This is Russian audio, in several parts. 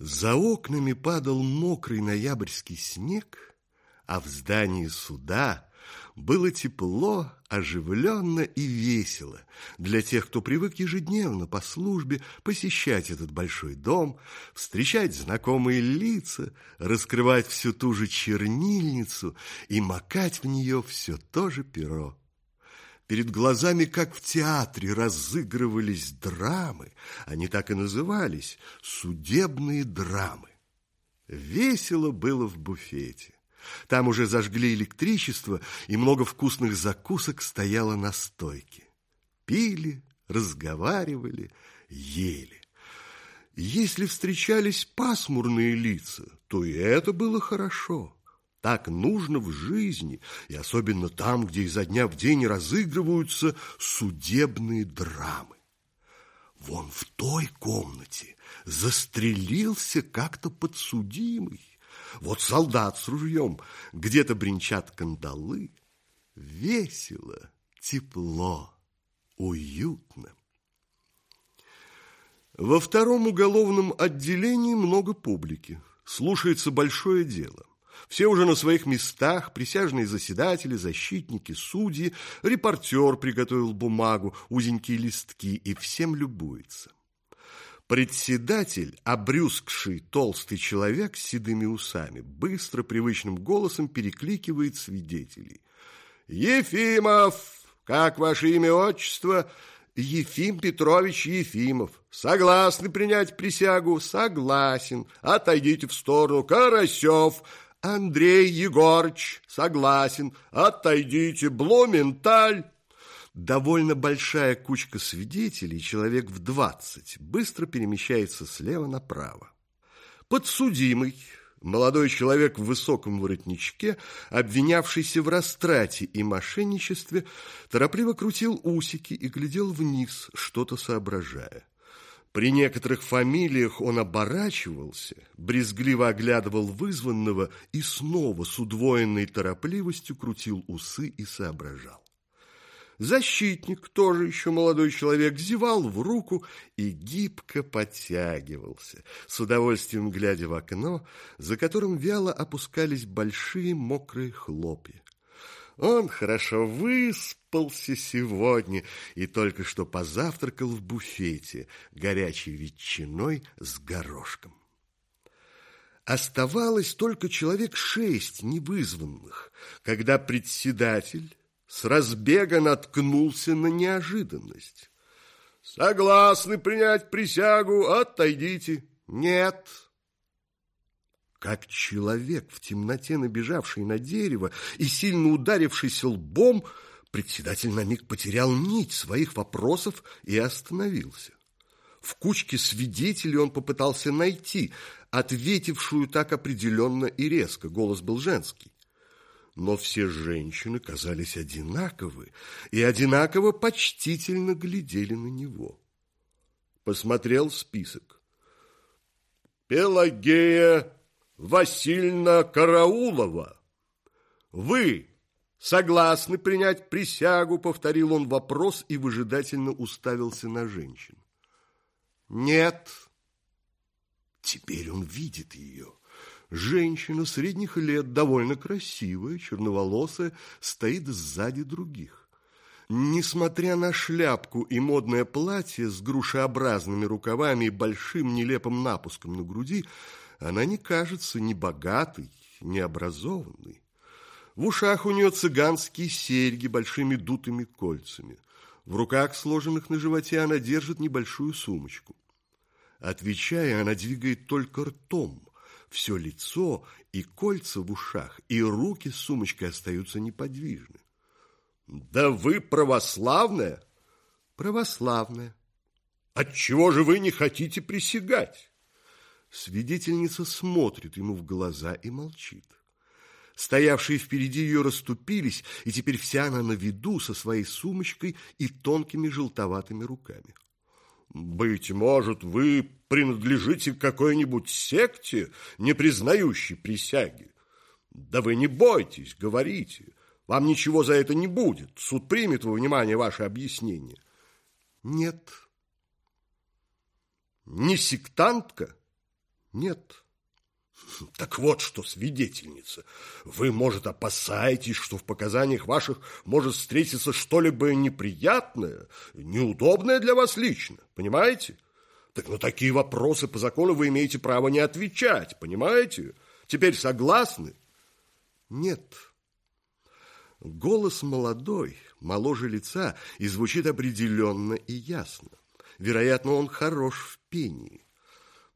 За окнами падал мокрый ноябрьский снег, а в здании суда было тепло, оживленно и весело для тех, кто привык ежедневно по службе посещать этот большой дом, встречать знакомые лица, раскрывать всю ту же чернильницу и макать в нее все то же перо. Перед глазами, как в театре, разыгрывались драмы. Они так и назывались – судебные драмы. Весело было в буфете. Там уже зажгли электричество, и много вкусных закусок стояло на стойке. Пили, разговаривали, ели. Если встречались пасмурные лица, то и это было хорошо. Так нужно в жизни, и особенно там, где изо дня в день разыгрываются судебные драмы. Вон в той комнате застрелился как-то подсудимый. Вот солдат с ружьем, где-то бренчат кандалы. Весело, тепло, уютно. Во втором уголовном отделении много публики. Слушается большое дело. Все уже на своих местах, присяжные заседатели, защитники, судьи, репортер приготовил бумагу, узенькие листки, и всем любуется. Председатель, обрюзгший толстый человек с седыми усами, быстро, привычным голосом перекликивает свидетелей. «Ефимов! Как ваше имя, отчество?» Ефим Петрович Ефимов. Согласны принять присягу? Согласен. Отойдите в сторону. Карасев. Андрей Егорыч, согласен. Отойдите, Блументаль. Довольно большая кучка свидетелей, человек в двадцать, быстро перемещается слева направо. Подсудимый, молодой человек в высоком воротничке, обвинявшийся в растрате и мошенничестве, торопливо крутил усики и глядел вниз, что-то соображая. При некоторых фамилиях он оборачивался, брезгливо оглядывал вызванного и снова с удвоенной торопливостью крутил усы и соображал. Защитник, тоже еще молодой человек, зевал в руку и гибко подтягивался, с удовольствием глядя в окно, за которым вяло опускались большие мокрые хлопья. Он хорошо выспался сегодня и только что позавтракал в буфете горячей ветчиной с горошком. Оставалось только человек шесть невызванных, когда председатель с разбега наткнулся на неожиданность. «Согласны принять присягу? Отойдите!» «Нет!» Как человек в темноте, набежавший на дерево и сильно ударившийся лбом, председатель на миг потерял нить своих вопросов и остановился. В кучке свидетелей он попытался найти, ответившую так определенно и резко, голос был женский но все женщины казались одинаковы и одинаково почтительно глядели на него. Посмотрел список. Пелагея Васильевна Караулова. Вы согласны принять присягу? Повторил он вопрос и выжидательно уставился на женщин. Нет. Теперь он видит ее. Женщина средних лет, довольно красивая, черноволосая, стоит сзади других. Несмотря на шляпку и модное платье с грушеобразными рукавами и большим нелепым напуском на груди, она не кажется ни богатой, ни образованной. В ушах у нее цыганские серьги большими дутыми кольцами. В руках, сложенных на животе, она держит небольшую сумочку. Отвечая, она двигает только ртом – все лицо и кольца в ушах, и руки с сумочкой остаются неподвижны. Да вы православная? Православная. Отчего же вы не хотите присягать? Свидетельница смотрит ему в глаза и молчит. Стоявшие впереди ее расступились, и теперь вся она на виду со своей сумочкой и тонкими желтоватыми руками. Быть может, вы принадлежите какой-нибудь секте, не признающей присяги. Да вы не бойтесь, говорите. Вам ничего за это не будет. Суд примет во внимание ваше объяснение. Нет. Не сектантка? Нет. Так вот что, свидетельница, вы, может, опасаетесь, что в показаниях ваших может встретиться что-либо неприятное, неудобное для вас лично, понимаете? Так на такие вопросы по закону вы имеете право не отвечать, понимаете? Теперь согласны? Нет. Голос молодой, моложе лица, и звучит определенно и ясно. Вероятно, он хорош в пении.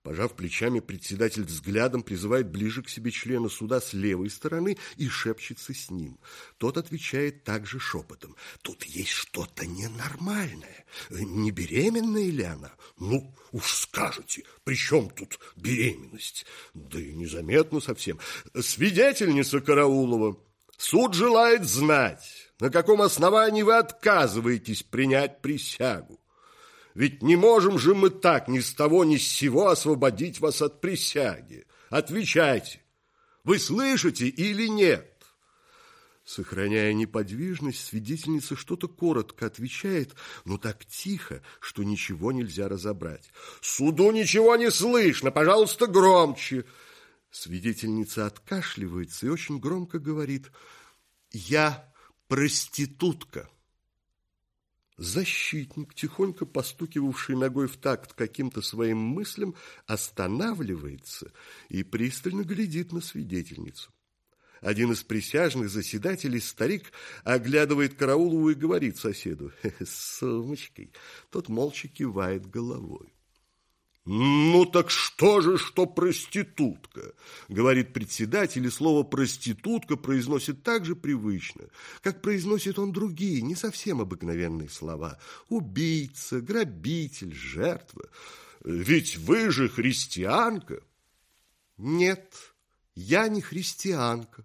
Пожав плечами, председатель взглядом призывает ближе к себе члена суда с левой стороны и шепчется с ним. Тот отвечает также шепотом. Тут есть что-то ненормальное. Не беременная ли она? Ну, уж скажете, при чем тут беременность? Да и незаметно совсем. Свидетельница Караулова, суд желает знать, на каком основании вы отказываетесь принять присягу. Ведь не можем же мы так ни с того ни с сего освободить вас от присяги. Отвечайте, вы слышите или нет? Сохраняя неподвижность, свидетельница что-то коротко отвечает, но так тихо, что ничего нельзя разобрать. «Суду ничего не слышно, пожалуйста, громче!» Свидетельница откашливается и очень громко говорит «Я проститутка». Защитник, тихонько постукивавший ногой в такт каким-то своим мыслям, останавливается и пристально глядит на свидетельницу. Один из присяжных заседателей, старик, оглядывает Караулову и говорит соседу «С сумочкой». Тот молча кивает головой. «Ну так что же, что проститутка?» Говорит председатель, и слово «проститутка» произносит так же привычно, как произносит он другие, не совсем обыкновенные слова. Убийца, грабитель, жертва. Ведь вы же христианка. Нет, я не христианка.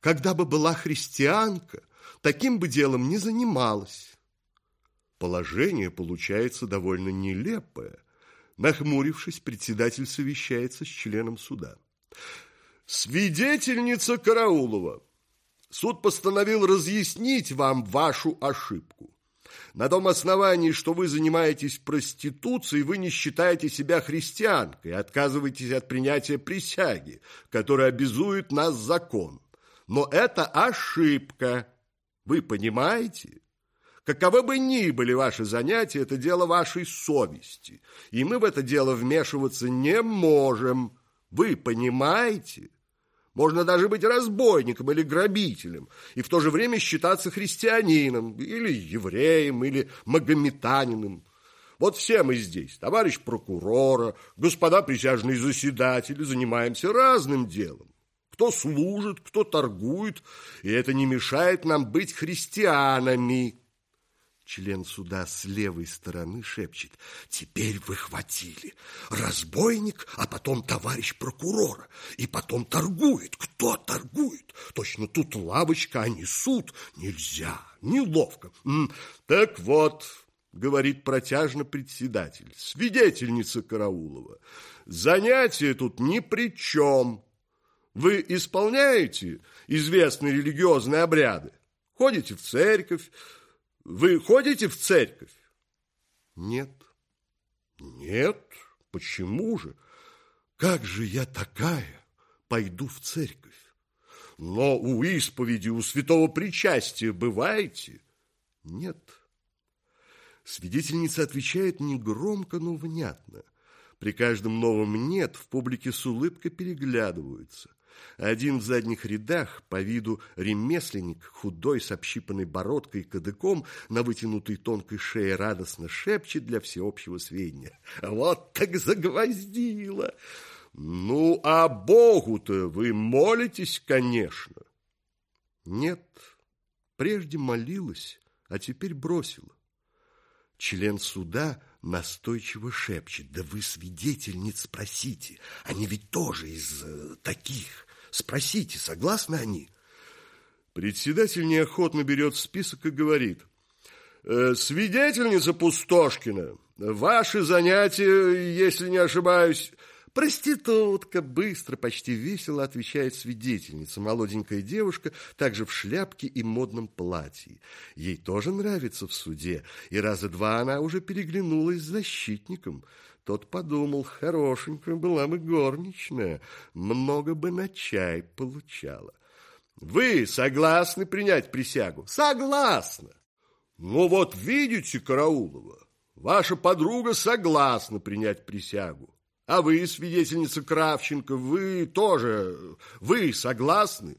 Когда бы была христианка, таким бы делом не занималась. Положение получается довольно нелепое. Нахмурившись, председатель совещается с членом суда. «Свидетельница Караулова, суд постановил разъяснить вам вашу ошибку. На том основании, что вы занимаетесь проституцией, вы не считаете себя христианкой, отказываетесь от принятия присяги, которая обязует нас закон. Но это ошибка. Вы понимаете?» Каковы бы ни были ваши занятия, это дело вашей совести, и мы в это дело вмешиваться не можем. Вы понимаете? Можно даже быть разбойником или грабителем, и в то же время считаться христианином, или евреем, или магометанином. Вот все мы здесь, товарищ прокурора, господа присяжные заседатели, занимаемся разным делом. Кто служит, кто торгует, и это не мешает нам быть христианами. Член суда с левой стороны шепчет. Теперь вы хватили. Разбойник, а потом товарищ прокурора. И потом торгует. Кто торгует? Точно тут лавочка, а не суд. Нельзя, неловко. Так вот, говорит протяжно председатель, свидетельница Караулова. Занятие тут ни при чем. Вы исполняете известные религиозные обряды? Ходите в церковь, вы ходите в церковь? Нет. Нет? Почему же? Как же я такая пойду в церковь? Но у исповеди, у святого причастия бываете? Нет. Свидетельница отвечает негромко, но внятно. При каждом новом «нет» в публике с улыбкой переглядываются. Один в задних рядах, по виду ремесленник, худой, с общипанной бородкой и кадыком, на вытянутой тонкой шее радостно шепчет для всеобщего сведения. Вот так загвоздило! Ну, а Богу-то вы молитесь, конечно. Нет, прежде молилась, а теперь бросила. Член суда настойчиво шепчет. Да вы свидетельниц спросите. Они ведь тоже из э, таких. Спросите, согласны они? Председатель неохотно берет список и говорит. «Э, свидетельница Пустошкина, ваши занятия, если не ошибаюсь, «Проститутка!» – быстро, почти весело отвечает свидетельница, молоденькая девушка, также в шляпке и модном платье. Ей тоже нравится в суде, и раза два она уже переглянулась с защитником. Тот подумал, хорошенькая была бы горничная, много бы на чай получала. Вы согласны принять присягу? Согласна. Ну вот видите, Караулова, ваша подруга согласна принять присягу. А вы, свидетельница Кравченко, вы тоже, вы согласны?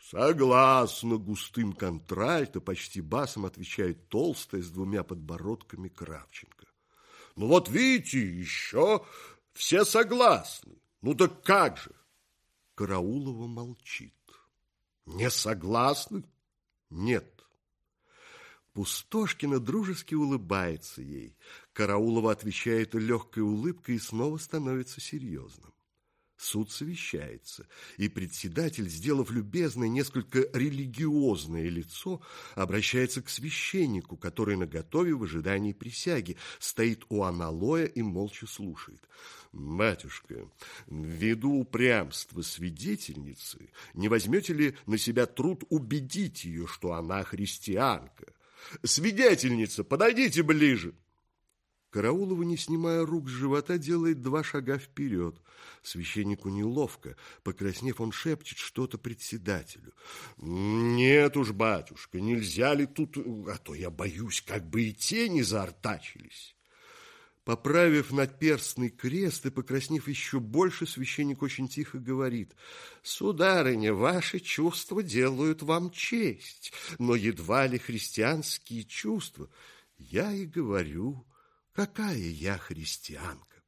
Согласна, густым контральто, почти басом отвечает толстая с двумя подбородками Кравченко. Ну вот видите, еще все согласны. Ну так как же? Караулова молчит. Не согласны? Нет. Пустошкина дружески улыбается ей. Караулова отвечает легкой улыбкой и снова становится серьезным. Суд совещается, и председатель, сделав любезное, несколько религиозное лицо, обращается к священнику, который наготове в ожидании присяги, стоит у аналоя и молча слушает. «Матюшка, ввиду упрямства свидетельницы, не возьмете ли на себя труд убедить ее, что она христианка? Свидетельница, подойдите ближе!» Караулова, не снимая рук с живота, делает два шага вперед. Священнику неловко. Покраснев, он шепчет что-то председателю. «Нет уж, батюшка, нельзя ли тут... А то я боюсь, как бы и те не заортачились». Поправив надперстный крест и покраснев еще больше, священник очень тихо говорит, «Сударыня, ваши чувства делают вам честь, но едва ли христианские чувства. Я и говорю, какая я христианка».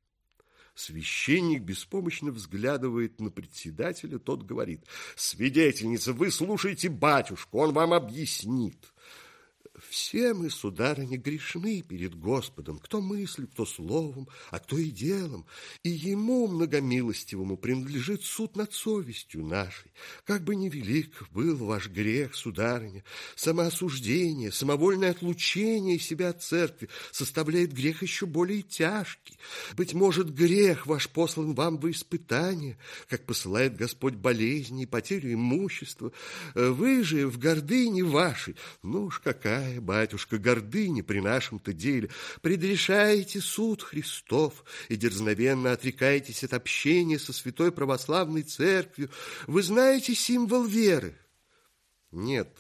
Священник беспомощно взглядывает на председателя, тот говорит, «Свидетельница, вы слушайте батюшку, он вам объяснит». Все мы, сударыня, грешны перед Господом, кто мыслит, кто словом, а кто и делом, и Ему, многомилостивому, принадлежит суд над совестью нашей. Как бы невелик был ваш грех, сударыня, самоосуждение, самовольное отлучение себя от церкви составляет грех еще более тяжкий. Быть может, грех ваш послан вам во испытание, как посылает Господь болезни и потерю имущества. Вы же в гордыне вашей, ну уж какая какая, батюшка, гордыня при нашем-то деле. Предрешаете суд Христов и дерзновенно отрекаетесь от общения со святой православной церковью. Вы знаете символ веры? Нет.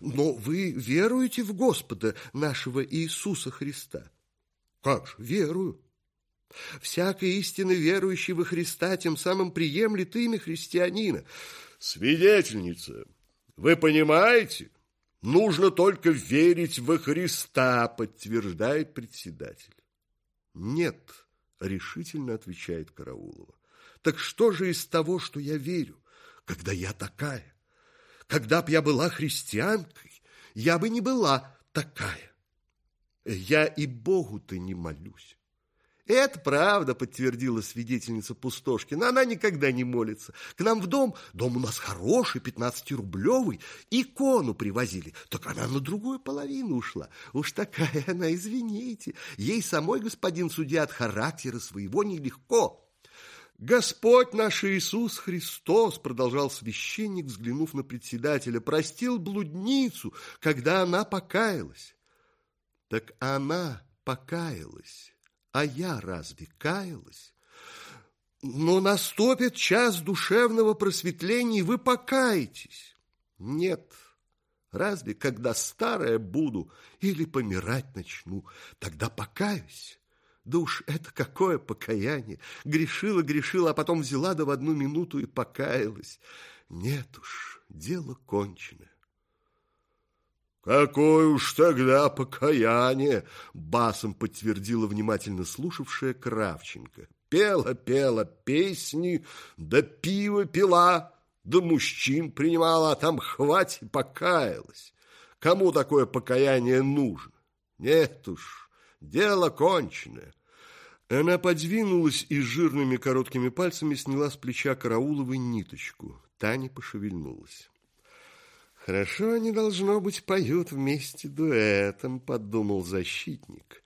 Но вы веруете в Господа нашего Иисуса Христа? Как же, верую. Всякий истинно верующий во Христа тем самым приемлет имя христианина. Свидетельница, вы понимаете? Нужно только верить во Христа, подтверждает председатель. Нет, решительно отвечает Караулова. Так что же из того, что я верю, когда я такая? Когда б я была христианкой, я бы не была такая. Я и Богу-то не молюсь. «Это правда», — подтвердила свидетельница Пустошкина. «Она никогда не молится. К нам в дом, дом у нас хороший, пятнадцатирублевый, икону привозили. Так она на другую половину ушла. Уж такая она, извините. Ей самой господин судья от характера своего нелегко». «Господь наш Иисус Христос», — продолжал священник, взглянув на председателя, «простил блудницу, когда она покаялась». «Так она покаялась». А я разве каялась? Но наступит час душевного просветления, и вы покаетесь. Нет, разве когда старая буду или помирать начну, тогда покаюсь. Да уж это какое покаяние! Грешила, грешила, а потом взяла да в одну минуту и покаялась. Нет уж, дело кончено. «Какое уж тогда покаяние!» — басом подтвердила внимательно слушавшая Кравченко. «Пела, пела песни, да пиво пила, да мужчин принимала, а там хватит покаялась. Кому такое покаяние нужно? Нет уж, дело конченое». Она подвинулась и жирными короткими пальцами сняла с плеча Карауловой ниточку. Таня пошевельнулась. Хорошо они, должно быть, поют вместе дуэтом, подумал защитник.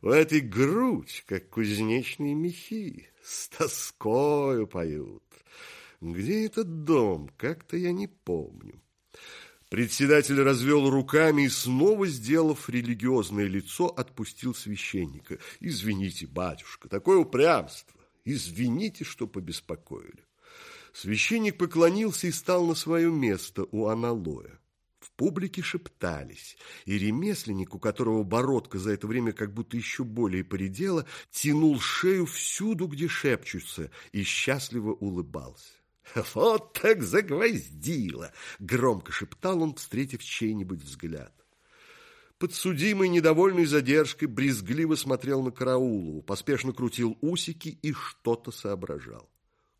У этой грудь, как кузнечные мехи, с тоскою поют. Где этот дом, как-то я не помню. Председатель развел руками и, снова сделав религиозное лицо, отпустил священника. «Извините, батюшка, такое упрямство! Извините, что побеспокоили!» Священник поклонился и стал на свое место у аналоя. В публике шептались, и ремесленник, у которого бородка за это время как будто еще более поредела, тянул шею всюду, где шепчутся, и счастливо улыбался. «Вот так загвоздило!» — громко шептал он, встретив чей-нибудь взгляд. Подсудимый, недовольный задержкой, брезгливо смотрел на Караулову, поспешно крутил усики и что-то соображал.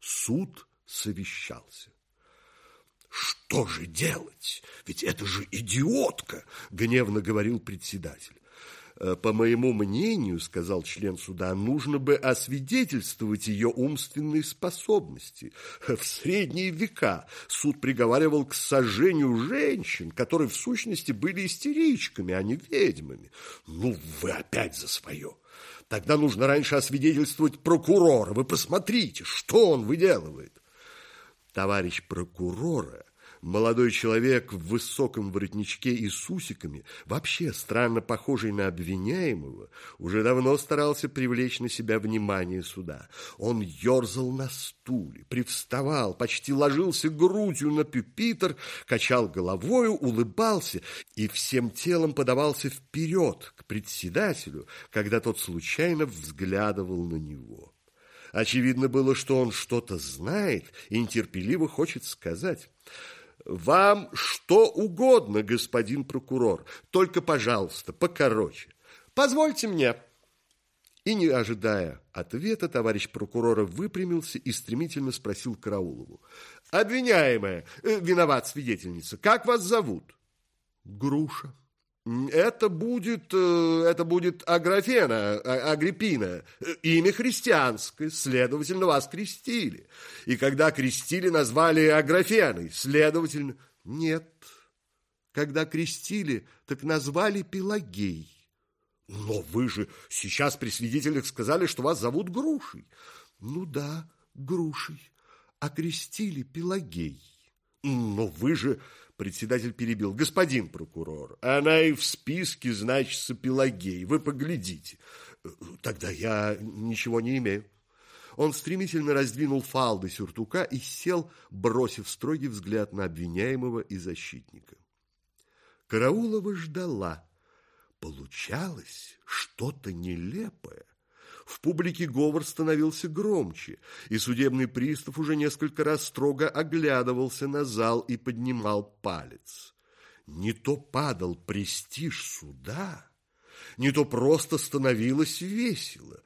Суд совещался. «Что же делать? Ведь это же идиотка!» — гневно говорил председатель. Э, по моему мнению, сказал член суда, нужно бы освидетельствовать ее умственные способности. В средние века суд приговаривал к сожжению женщин, которые в сущности были истеричками, а не ведьмами. Ну, вы опять за свое. Тогда нужно раньше освидетельствовать прокурора. Вы посмотрите, что он выделывает. Товарищ прокурора Молодой человек в высоком воротничке и с усиками, вообще странно похожий на обвиняемого, уже давно старался привлечь на себя внимание суда. Он ерзал на стуле, привставал, почти ложился грудью на пюпитр, качал головою, улыбался и всем телом подавался вперед к председателю, когда тот случайно взглядывал на него. Очевидно было, что он что-то знает и нетерпеливо хочет сказать. Вам что угодно, господин прокурор, только, пожалуйста, покороче. Позвольте мне. И, не ожидая ответа, товарищ прокурора выпрямился и стремительно спросил Караулову. Обвиняемая, э, виноват свидетельница, как вас зовут? Груша. Это будет, э, это будет Аграфена, а, Агриппина, имя христианское, следовательно, вас крестили. И когда крестили, назвали Аграфеной, следовательно... Нет, когда крестили, так назвали Пелагей. Но вы же сейчас при свидетелях сказали, что вас зовут Грушей. Ну да, Грушей, а крестили Пелагей. Но вы же Председатель перебил. Господин прокурор, она и в списке значится Пелагей. Вы поглядите. Тогда я ничего не имею. Он стремительно раздвинул фалды сюртука и сел, бросив строгий взгляд на обвиняемого и защитника. Караулова ждала. Получалось что-то нелепое. В публике говор становился громче, и судебный пристав уже несколько раз строго оглядывался на зал и поднимал палец. Не то падал престиж суда, не то просто становилось весело.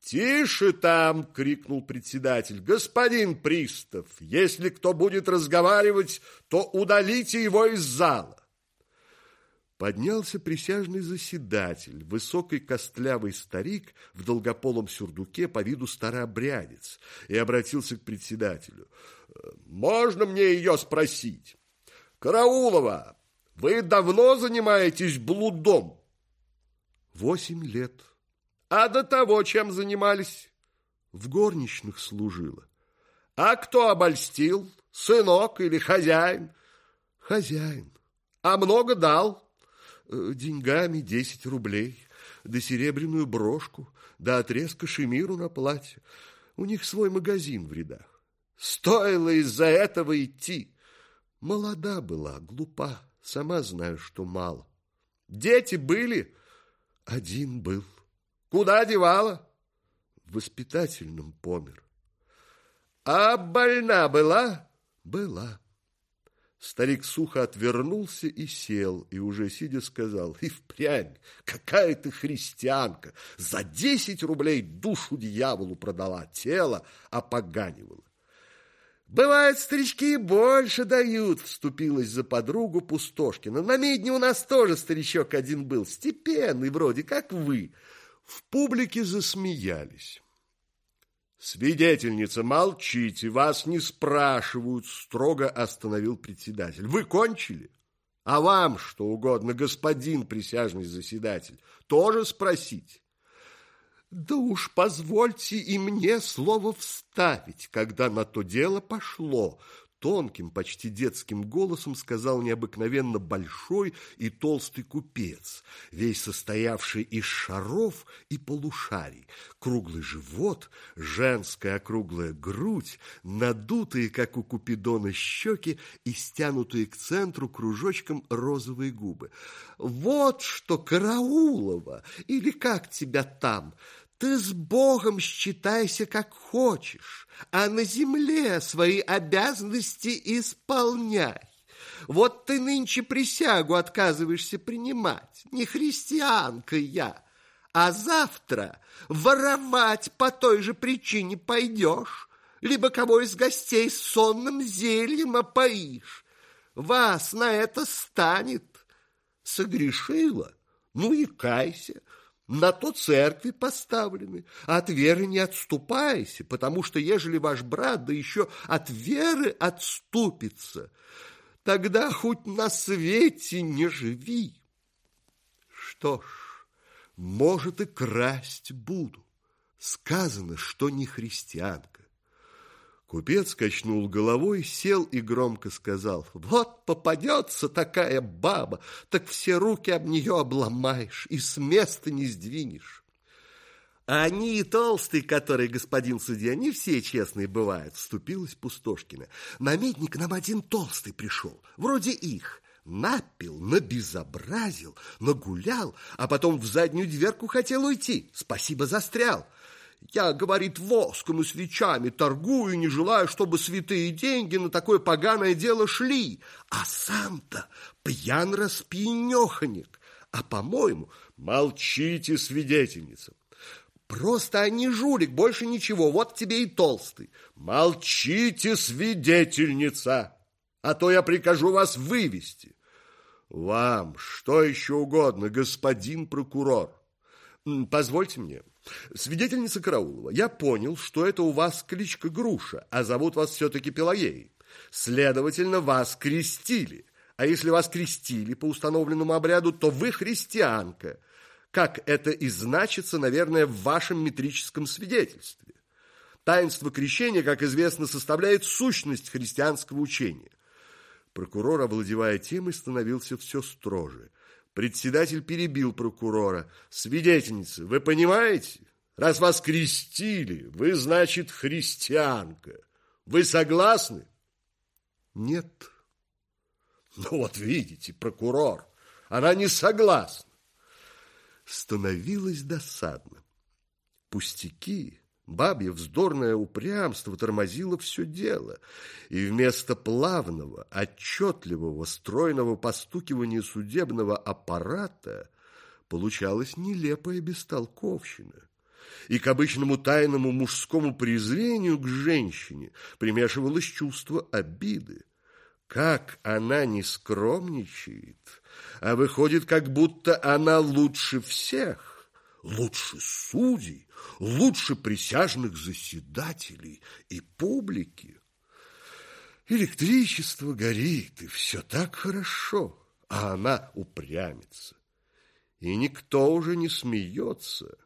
«Тише там!» — крикнул председатель. «Господин пристав, если кто будет разговаривать, то удалите его из зала!» Поднялся присяжный заседатель, высокий костлявый старик в долгополом сюрдуке по виду старообрядец, и обратился к председателю. «Можно мне ее спросить? Караулова, вы давно занимаетесь блудом?» «Восемь лет». «А до того чем занимались?» «В горничных служила». «А кто обольстил? Сынок или хозяин?» «Хозяин». «А много дал?» Э, деньгами десять рублей, да серебряную брошку, да отрезка шемиру на платье. У них свой магазин в рядах. Стоило из-за этого идти. Молода была, глупа, сама знаю, что мало. Дети были? Один был. Куда девала? В воспитательном помер. А больна была? Была. Старик сухо отвернулся и сел, и уже сидя сказал, «И впрямь, какая ты христианка! За десять рублей душу дьяволу продала, тело опоганивала!» «Бывает, старички и больше дают», — вступилась за подругу Пустошкина. «На медне у нас тоже старичок один был, степенный вроде, как вы». В публике засмеялись. «Свидетельница, молчите, вас не спрашивают», — строго остановил председатель. «Вы кончили? А вам что угодно, господин присяжный заседатель, тоже спросить?» «Да уж позвольте и мне слово вставить, когда на то дело пошло», тонким, почти детским голосом сказал необыкновенно большой и толстый купец, весь состоявший из шаров и полушарий, круглый живот, женская округлая грудь, надутые, как у Купидона, щеки и стянутые к центру кружочком розовые губы. «Вот что, Караулова, или как тебя там?» Ты с Богом считайся как хочешь, а на земле свои обязанности исполняй. Вот ты нынче присягу отказываешься принимать, не христианка я, а завтра воровать по той же причине пойдешь, либо кого из гостей сонным зельем опоишь. Вас на это станет. Согрешила? Ну и кайся. На то церкви поставлены. От веры не отступайся, потому что, ежели ваш брат, да еще от веры отступится, тогда хоть на свете не живи. Что ж, может, и красть буду. Сказано, что не христианка. Купец качнул головой, сел и громко сказал, «Вот попадется такая баба, так все руки об нее обломаешь и с места не сдвинешь». А они и толстые, которые, господин судья, не все честные бывают, вступилась Пустошкина. Наметник нам один толстый пришел, вроде их. Напил, набезобразил, нагулял, а потом в заднюю дверку хотел уйти. Спасибо, застрял. Я, говорит, воском и свечами торгую, не желаю, чтобы святые деньги на такое поганое дело шли. А сам-то пьян распьянеханик. А, по-моему, молчите, свидетельница. Просто они жулик, больше ничего, вот тебе и толстый. Молчите, свидетельница, а то я прикажу вас вывести. Вам что еще угодно, господин прокурор. Позвольте мне, Свидетельница Караулова, я понял, что это у вас кличка Груша, а зовут вас все-таки Пелагеей. Следовательно, вас крестили. А если вас крестили по установленному обряду, то вы христианка. Как это и значится, наверное, в вашем метрическом свидетельстве. Таинство крещения, как известно, составляет сущность христианского учения. Прокурор, овладевая темой, становился все строже – Председатель перебил прокурора. «Свидетельница, вы понимаете? Раз вас крестили, вы, значит, христианка. Вы согласны?» «Нет». «Ну вот видите, прокурор, она не согласна». Становилось досадно. Пустяки Бабье вздорное упрямство тормозило все дело, и вместо плавного, отчетливого, стройного постукивания судебного аппарата получалась нелепая бестолковщина. И к обычному тайному мужскому презрению к женщине примешивалось чувство обиды. Как она не скромничает, а выходит, как будто она лучше всех лучше судей, лучше присяжных заседателей и публики. Электричество горит, и все так хорошо, а она упрямится. И никто уже не смеется,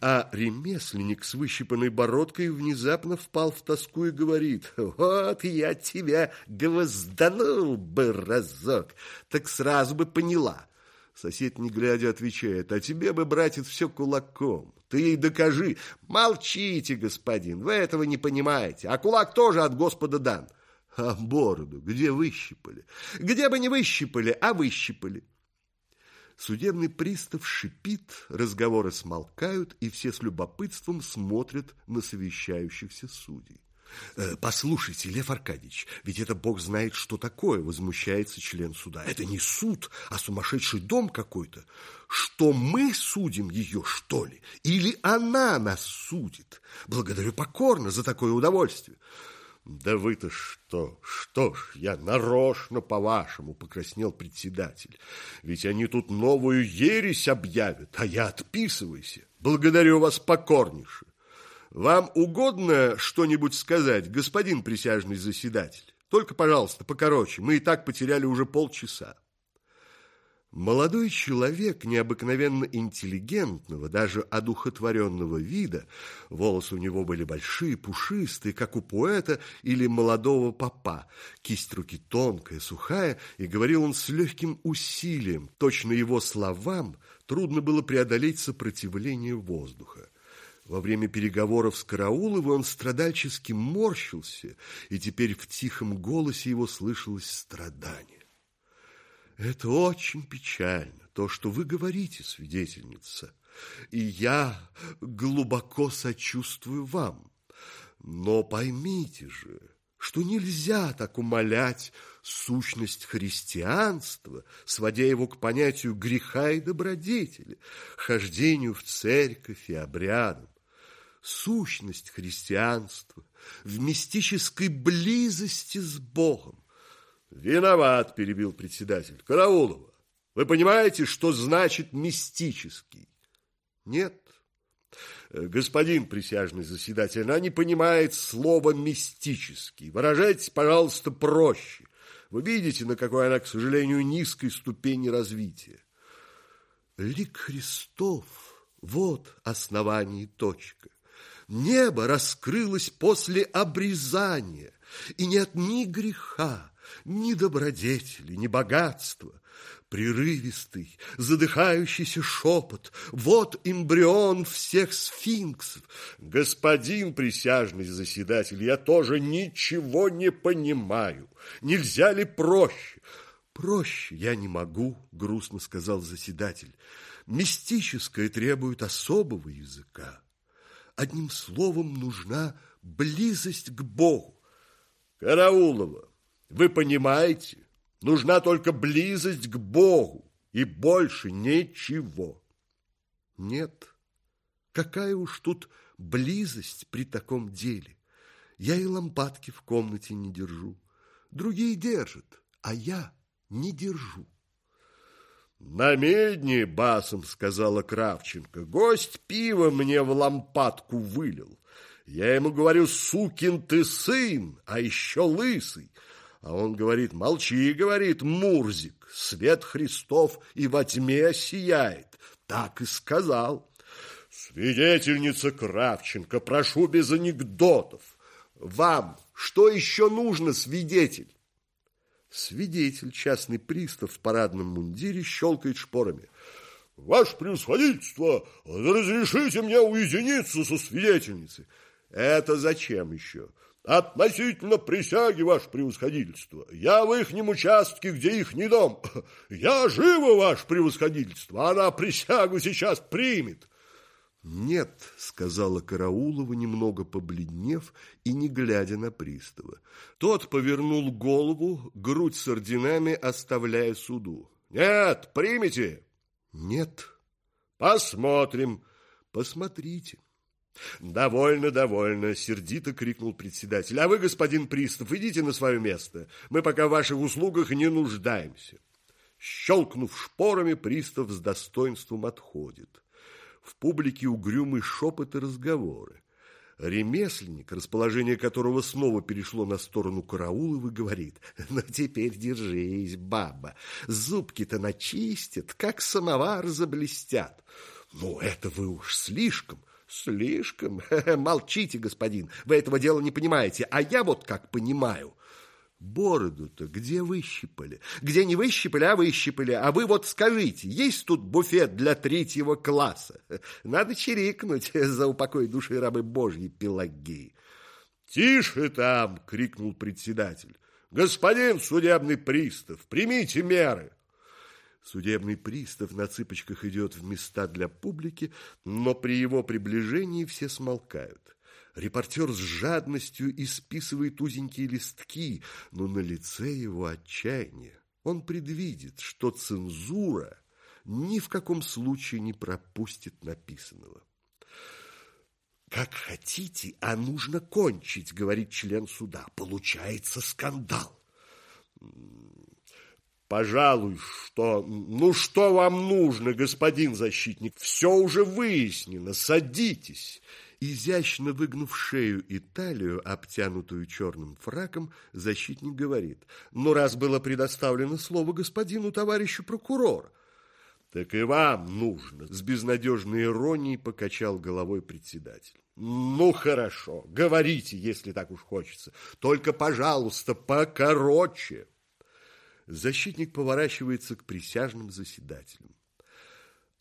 а ремесленник с выщипанной бородкой внезапно впал в тоску и говорит, «Вот я тебя гвозданул бы разок, так сразу бы поняла». Сосед, не глядя, отвечает, а тебе бы, братец, все кулаком. Ты ей докажи. Молчите, господин, вы этого не понимаете. А кулак тоже от Господа дан. А бороду где выщипали? Где бы не выщипали, а выщипали. Судебный пристав шипит, разговоры смолкают, и все с любопытством смотрят на совещающихся судей. Э, «Послушайте, Лев Аркадьевич, ведь это бог знает, что такое», возмущается член суда. «Это не суд, а сумасшедший дом какой-то. Что мы судим ее, что ли? Или она нас судит? Благодарю покорно за такое удовольствие». «Да вы-то что? Что ж, я нарочно, по-вашему, покраснел председатель. Ведь они тут новую ересь объявят, а я отписывайся. Благодарю вас покорнейше». Вам угодно что-нибудь сказать, господин присяжный заседатель? Только, пожалуйста, покороче. Мы и так потеряли уже полчаса. Молодой человек необыкновенно интеллигентного, даже одухотворенного вида, волосы у него были большие, пушистые, как у поэта или молодого папа, кисть руки тонкая, сухая, и говорил он с легким усилием, точно его словам трудно было преодолеть сопротивление воздуха. Во время переговоров с Карауловой он страдальчески морщился, и теперь в тихом голосе его слышалось страдание. Это очень печально, то, что вы говорите, свидетельница, и я глубоко сочувствую вам. Но поймите же, что нельзя так умолять сущность христианства, сводя его к понятию греха и добродетели, хождению в церковь и обрядам. Сущность христианства в мистической близости с Богом, Виноват, перебил председатель. Караулова, вы понимаете, что значит мистический? Нет. Господин присяжный заседатель, она не понимает слова мистический. Выражайтесь, пожалуйста, проще. Вы видите, на какой она, к сожалению, низкой ступени развития. Лик Христов, вот основание и точка. Небо раскрылось после обрезания, и нет ни греха, ни добродетели, ни богатства. Прерывистый, задыхающийся шепот. Вот эмбрион всех сфинксов. Господин присяжный заседатель, я тоже ничего не понимаю. Нельзя ли проще? Проще я не могу, грустно сказал заседатель. Мистическое требует особого языка. Одним словом, нужна близость к Богу. Караулова, вы понимаете, нужна только близость к Богу и больше ничего. Нет, какая уж тут близость при таком деле. Я и лампадки в комнате не держу. Другие держат, а я не держу. «На медне, басом сказала Кравченко, гость пиво мне в лампадку вылил. Я ему говорю, сукин ты сын, а еще лысый. А он говорит, молчи, говорит, Мурзик, свет Христов и во тьме сияет. Так и сказал. Свидетельница Кравченко, прошу без анекдотов. Вам что еще нужно, свидетель? Свидетель, частный пристав в парадном мундире, щелкает шпорами. Ваше превосходительство, разрешите мне уединиться со свидетельницей. Это зачем еще? Относительно присяги, ваше превосходительство. Я в ихнем участке, где их не дом. Я живо, ваше превосходительство. Она присягу сейчас примет. Нет, сказала Караулова, немного побледнев и не глядя на пристава. Тот повернул голову, грудь с орденами оставляя суду. Нет, примите. Нет. Посмотрим. Посмотрите. «Довольно, довольно!» – сердито крикнул председатель. «А вы, господин Пристав, идите на свое место. Мы пока в ваших услугах не нуждаемся». Щелкнув шпорами, Пристав с достоинством отходит. В публике угрюмый шепот и разговоры. Ремесленник, расположение которого снова перешло на сторону Карауловы, говорит, «Ну, теперь держись, баба, зубки-то начистят, как самовар заблестят». «Ну, это вы уж слишком!» Слишком. Молчите, господин. Вы этого дела не понимаете. А я вот как понимаю. Бороду-то где выщипали? Где не выщипали, а выщипали. А вы вот скажите, есть тут буфет для третьего класса? Надо чирикнуть за упокой души рабы Божьей Пелагеи. «Тише там!» — крикнул председатель. «Господин судебный пристав, примите меры!» Судебный пристав на цыпочках идет в места для публики, но при его приближении все смолкают. Репортер с жадностью исписывает узенькие листки, но на лице его отчаяние. Он предвидит, что цензура ни в каком случае не пропустит написанного. «Как хотите, а нужно кончить», — говорит член суда. «Получается скандал». Пожалуй, что... Ну, что вам нужно, господин защитник? Все уже выяснено. Садитесь. Изящно выгнув шею и талию, обтянутую черным фраком, защитник говорит. Ну, раз было предоставлено слово господину товарищу прокурора, Так и вам нужно, с безнадежной иронией покачал головой председатель. Ну, хорошо, говорите, если так уж хочется. Только, пожалуйста, покороче. Защитник поворачивается к присяжным заседателям.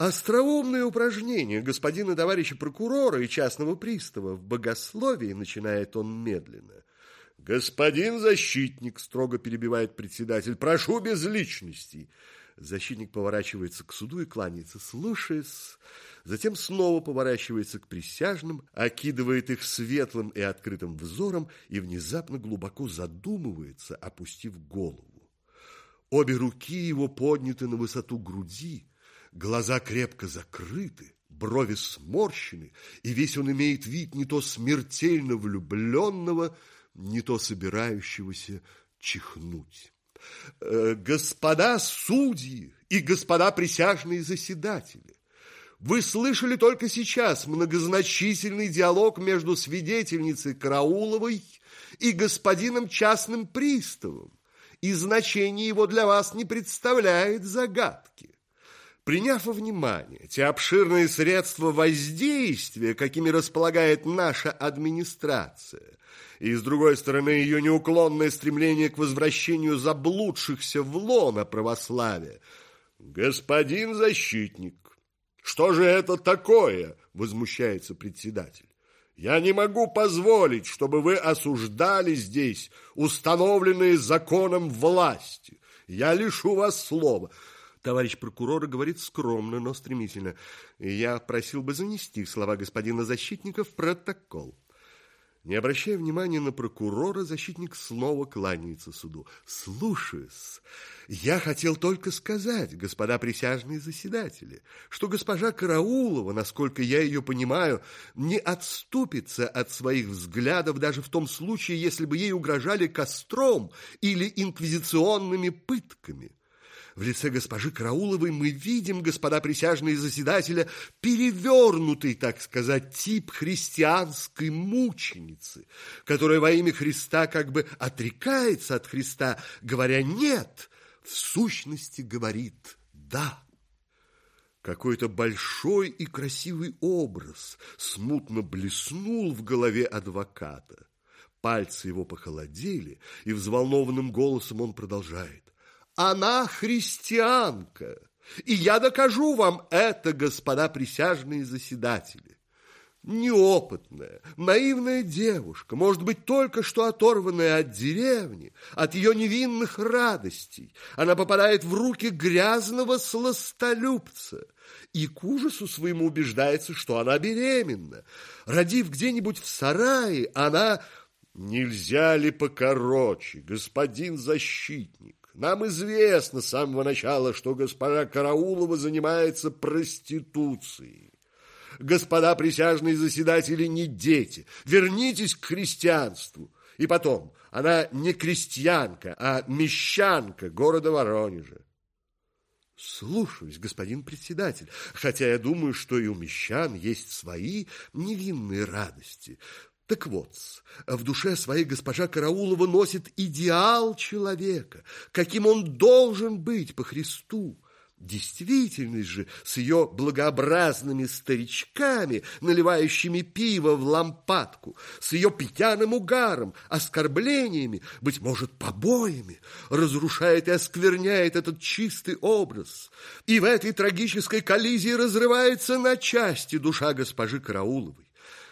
Остроумное упражнение господина товарища прокурора и частного пристава в богословии, начинает он медленно. Господин защитник, строго перебивает председатель, прошу без личностей. Защитник поворачивается к суду и кланяется. Слушаясь, затем снова поворачивается к присяжным, окидывает их светлым и открытым взором и внезапно глубоко задумывается, опустив голову. Обе руки его подняты на высоту груди, глаза крепко закрыты, брови сморщены, и весь он имеет вид не то смертельно влюбленного, не то собирающегося чихнуть. Э, господа судьи и господа присяжные заседатели, вы слышали только сейчас многозначительный диалог между свидетельницей Карауловой и господином частным приставом, и значение его для вас не представляет загадки. Приняв во внимание те обширные средства воздействия, какими располагает наша администрация, и, с другой стороны, ее неуклонное стремление к возвращению заблудшихся в лоно православия, господин защитник, что же это такое, возмущается председатель. Я не могу позволить, чтобы вы осуждали здесь установленные законом власти. Я лишу вас слова. Товарищ прокурора говорит скромно, но стремительно. Я просил бы занести слова господина защитника в протокол. Не обращая внимания на прокурора, защитник снова кланяется суду. Слушаюсь. Я хотел только сказать, господа присяжные заседатели, что госпожа Караулова, насколько я ее понимаю, не отступится от своих взглядов даже в том случае, если бы ей угрожали костром или инквизиционными пытками. В лице госпожи Карауловой мы видим, господа присяжные заседателя, перевернутый, так сказать, тип христианской мученицы, которая во имя Христа как бы отрекается от Христа, говоря «нет», в сущности говорит «да». Какой-то большой и красивый образ смутно блеснул в голове адвоката. Пальцы его похолодели, и взволнованным голосом он продолжает. Она христианка. И я докажу вам это, господа присяжные заседатели. Неопытная, наивная девушка, может быть, только что оторванная от деревни, от ее невинных радостей, она попадает в руки грязного сластолюбца и к ужасу своему убеждается, что она беременна. Родив где-нибудь в сарае, она... Нельзя ли покороче, господин защитник? Нам известно с самого начала, что госпожа Караулова занимается проституцией. Господа присяжные заседатели не дети. Вернитесь к христианству. И потом, она не крестьянка, а мещанка города Воронежа. Слушаюсь, господин председатель, хотя я думаю, что и у мещан есть свои невинные радости. Так вот, в душе своей госпожа Караулова носит идеал человека, каким он должен быть по Христу. Действительность же с ее благообразными старичками, наливающими пиво в лампадку, с ее пьяным угаром, оскорблениями, быть может, побоями, разрушает и оскверняет этот чистый образ. И в этой трагической коллизии разрывается на части душа госпожи Карауловой.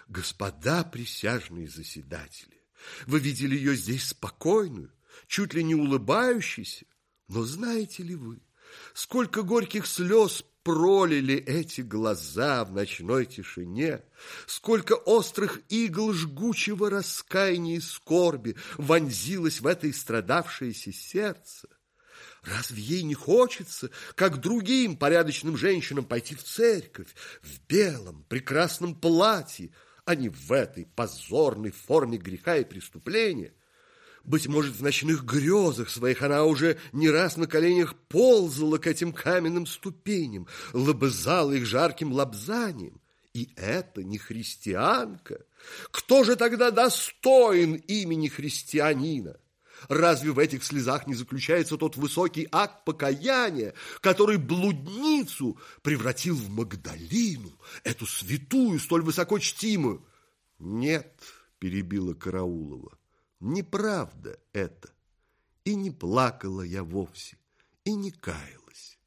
Господа присяжные заседатели, вы видели ее здесь спокойную, чуть ли не улыбающейся, но знаете ли вы, сколько горьких слез пролили эти глаза в ночной тишине, сколько острых игл жгучего раскаяния и скорби вонзилось в это истрадавшееся сердце. Разве ей не хочется, как другим порядочным женщинам, пойти в церковь в белом прекрасном платье, а не в этой позорной форме греха и преступления. Быть может, в ночных грезах своих она уже не раз на коленях ползала к этим каменным ступеням, лобызала их жарким лобзанием. И это не христианка. Кто же тогда достоин имени христианина? Разве в этих слезах не заключается тот высокий акт покаяния, который блудницу превратил в Магдалину, эту святую, столь высоко чтимую? Нет, перебила Караулова, неправда это. И не плакала я вовсе, и не каялась.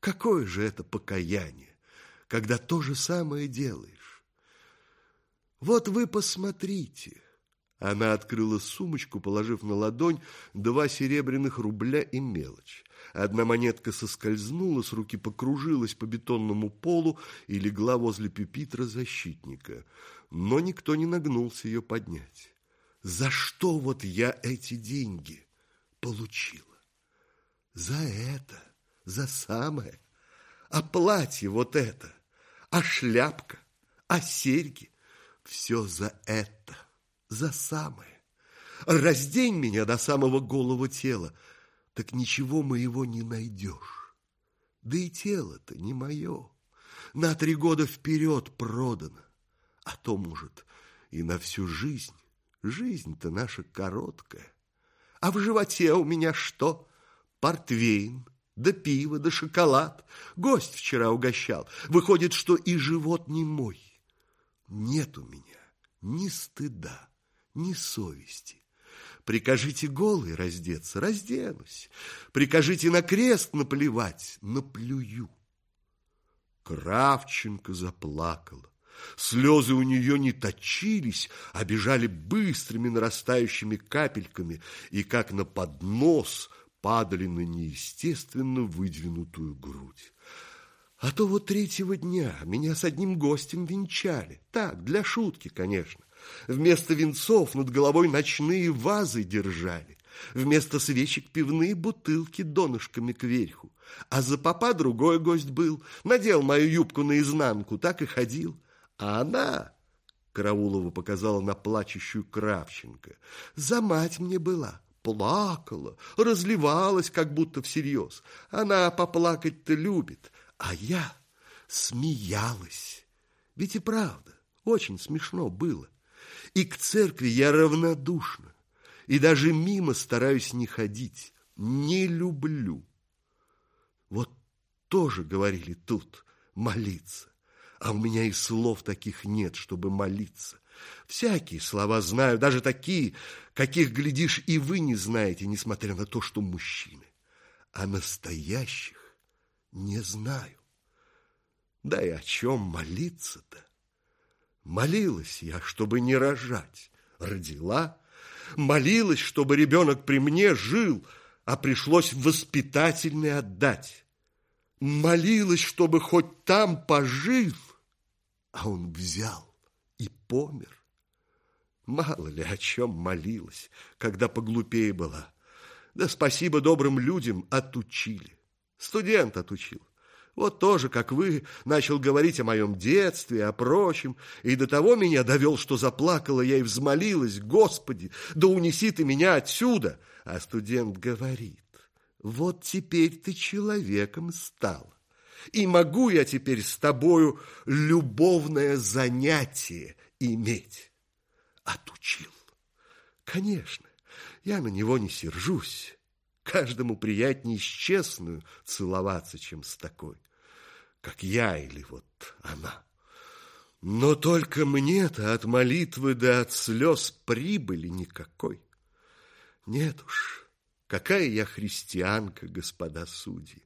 Какое же это покаяние, когда то же самое делаешь? Вот вы посмотрите. Она открыла сумочку, положив на ладонь два серебряных рубля и мелочь. Одна монетка соскользнула, с руки покружилась по бетонному полу и легла возле пюпитра защитника. Но никто не нагнулся ее поднять. За что вот я эти деньги получила? За это, за самое. А платье вот это, а шляпка, а серьги. Все за это, за самое. Раздень меня до самого голого тела, так ничего моего не найдешь. Да и тело-то не мое, на три года вперед продано. А то, может, и на всю жизнь. Жизнь-то наша короткая. А в животе у меня что? Портвейн, да пиво, да шоколад. Гость вчера угощал. Выходит, что и живот не мой. Нет у меня ни стыда, ни совести. Прикажите голый раздеться, разденусь. Прикажите на крест наплевать, наплюю. Кравченко заплакала. Слезы у нее не точились, а бежали быстрыми нарастающими капельками и, как на поднос, падали на неестественно выдвинутую грудь. А то вот третьего дня меня с одним гостем венчали. Так, для шутки, конечно. Вместо венцов над головой ночные вазы держали. Вместо свечек пивные бутылки донышками кверху. А за папа другой гость был. Надел мою юбку наизнанку, так и ходил. А она, Караулова показала на плачущую Кравченко, за мать мне была, плакала, разливалась, как будто всерьез. Она поплакать-то любит, а я смеялась. Ведь и правда, очень смешно было. И к церкви я равнодушна, и даже мимо стараюсь не ходить, не люблю. Вот тоже говорили тут молиться а у меня и слов таких нет, чтобы молиться. Всякие слова знаю, даже такие, каких, глядишь, и вы не знаете, несмотря на то, что мужчины. А настоящих не знаю. Да и о чем молиться-то? Молилась я, чтобы не рожать. Родила. Молилась, чтобы ребенок при мне жил, а пришлось воспитательный отдать. Молилась, чтобы хоть там пожил, а он взял и помер. Мало ли о чем молилась, когда поглупее была. Да спасибо добрым людям отучили. Студент отучил. Вот тоже, как вы, начал говорить о моем детстве, о прочем, и до того меня довел, что заплакала я и взмолилась, Господи, да унеси ты меня отсюда. А студент говорит, вот теперь ты человеком стал. И могу я теперь с тобою любовное занятие иметь? Отучил. Конечно, я на него не сержусь. Каждому приятнее с честную целоваться, чем с такой, как я или вот она. Но только мне-то от молитвы да от слез прибыли никакой. Нет уж, какая я христианка, господа судьи.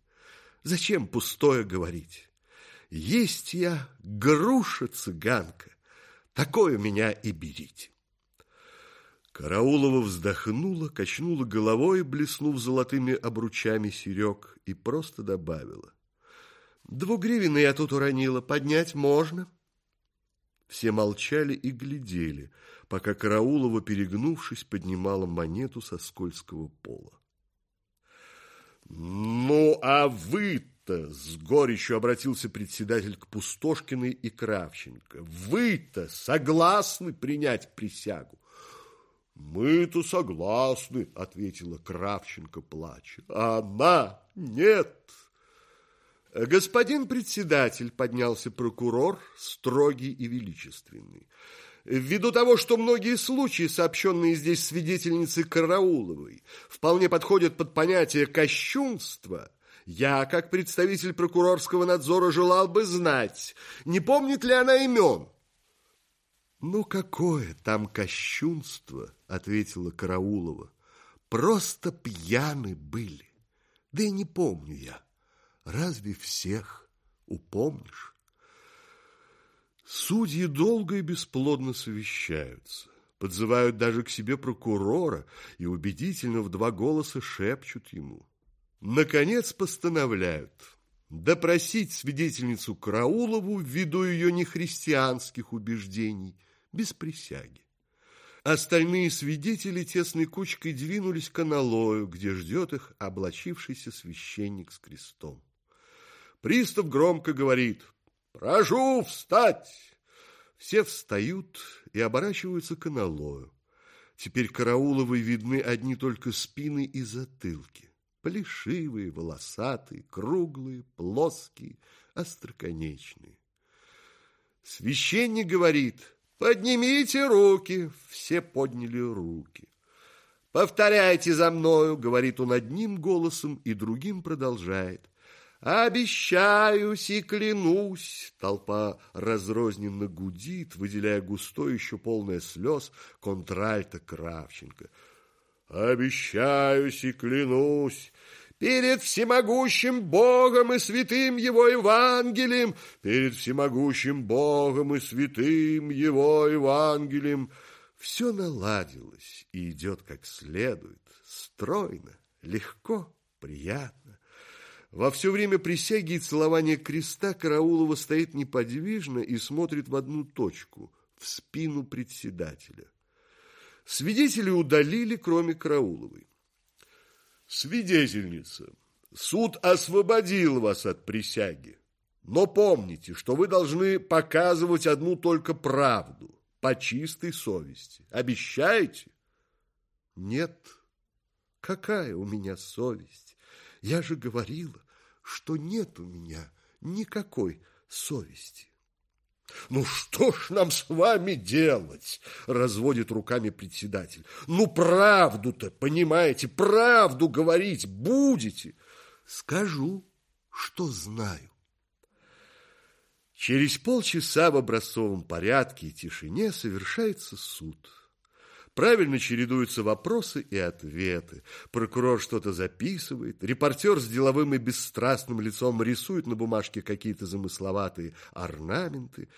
Зачем пустое говорить? Есть я груша-цыганка, такое меня и берите. Караулова вздохнула, качнула головой, блеснув золотыми обручами серег, и просто добавила. Двугривенный я тут уронила, поднять можно? Все молчали и глядели, пока Караулова, перегнувшись, поднимала монету со скользкого пола. «Ну, а вы-то, — с горечью обратился председатель к Пустошкиной и Кравченко, — вы-то согласны принять присягу?» «Мы-то согласны, — ответила Кравченко, плача, — а она нет». «Господин председатель, — поднялся прокурор, строгий и величественный, — Ввиду того, что многие случаи, сообщенные здесь свидетельницей Карауловой, вполне подходят под понятие кощунства, я, как представитель прокурорского надзора, желал бы знать, не помнит ли она имен. «Ну, какое там кощунство!» — ответила Караулова. «Просто пьяны были. Да и не помню я. Разве всех упомнишь?» Судьи долго и бесплодно совещаются, подзывают даже к себе прокурора и убедительно в два голоса шепчут ему. Наконец постановляют допросить свидетельницу Караулову ввиду ее нехристианских убеждений без присяги. Остальные свидетели тесной кучкой двинулись к аналою, где ждет их облачившийся священник с крестом. Пристав громко говорит – «Прошу встать!» Все встают и оборачиваются к аналою. Теперь карауловой видны одни только спины и затылки. Плешивые, волосатые, круглые, плоские, остроконечные. Священник говорит, поднимите руки. Все подняли руки. Повторяйте за мною, говорит он одним голосом и другим продолжает. «Обещаюсь и клянусь!» Толпа разрозненно гудит, выделяя густой, еще полное слез, контральта Кравченко. «Обещаюсь и клянусь!» Перед всемогущим Богом и святым Его Евангелием, перед всемогущим Богом и святым Его Евангелием. Все наладилось и идет как следует, стройно, легко, приятно. Во все время присяги и целования креста Караулова стоит неподвижно и смотрит в одну точку, в спину председателя. Свидетели удалили, кроме Карауловой. Свидетельница, суд освободил вас от присяги. Но помните, что вы должны показывать одну только правду, по чистой совести. Обещаете? Нет. Какая у меня совесть? Я же говорила, что нет у меня никакой совести. «Ну что ж нам с вами делать?» – разводит руками председатель. «Ну правду-то, понимаете, правду говорить будете?» «Скажу, что знаю». Через полчаса в образцовом порядке и тишине совершается суд – Правильно чередуются вопросы и ответы. Прокурор что-то записывает, репортер с деловым и бесстрастным лицом рисует на бумажке какие-то замысловатые орнаменты.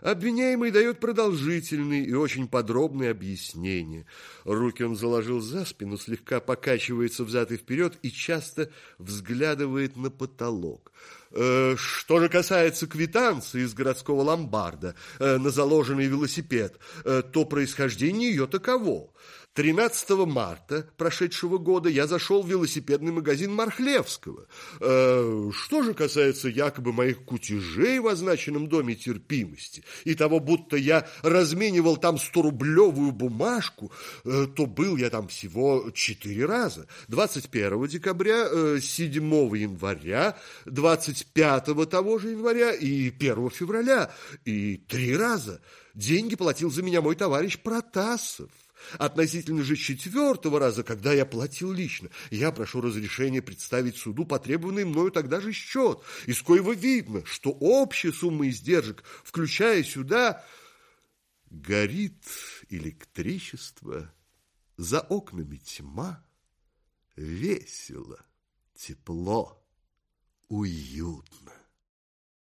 Обвиняемый дает продолжительные и очень подробные объяснения. Руки он заложил за спину, слегка покачивается взад и вперед и часто взглядывает на потолок. Э, что же касается квитанции из городского ломбарда э, на заложенный велосипед, э, то происхождение ее таково. 13 марта прошедшего года я зашел в велосипедный магазин Мархлевского. Э, что же касается якобы моих кутежей в означенном доме терпимости и того, будто я разменивал там 100-рублевую бумажку, э, то был я там всего четыре раза. 21 декабря, э, 7 января, 25 того же января и 1 февраля. И три раза. Деньги платил за меня мой товарищ Протасов. Относительно же четвертого раза, когда я платил лично, я прошу разрешения представить суду потребованный мною тогда же счет, из коего видно, что общая сумма издержек, включая сюда, горит электричество, за окнами тьма, весело, тепло, уютно.